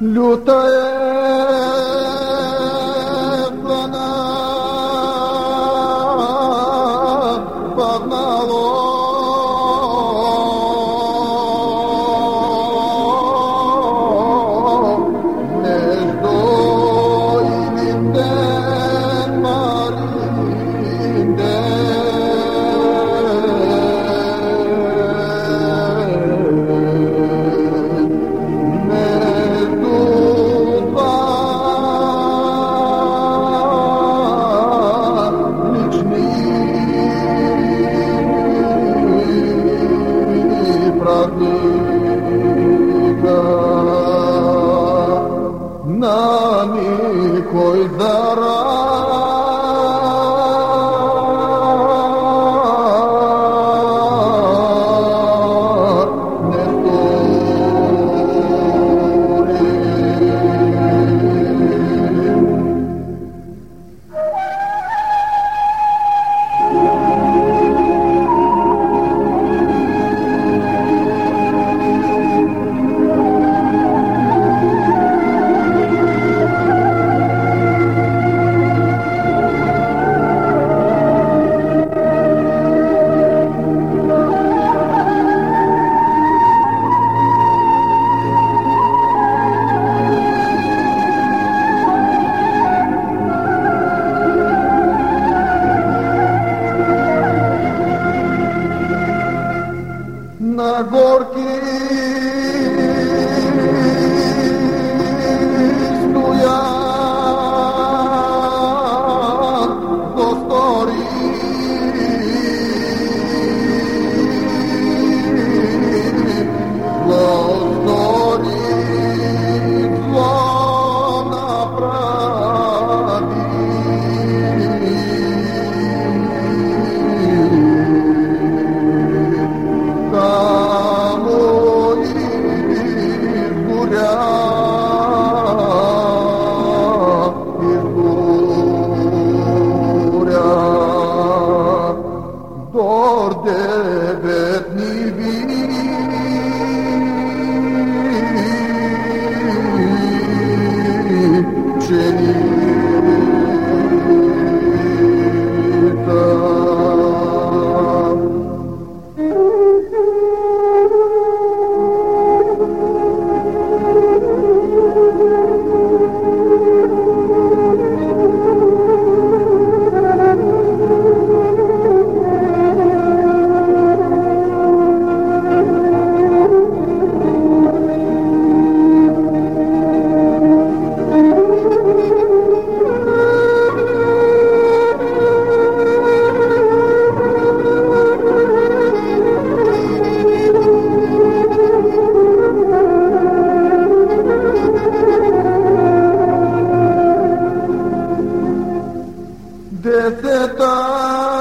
Лютая волна погнала. dani koji dara. Jenny. This is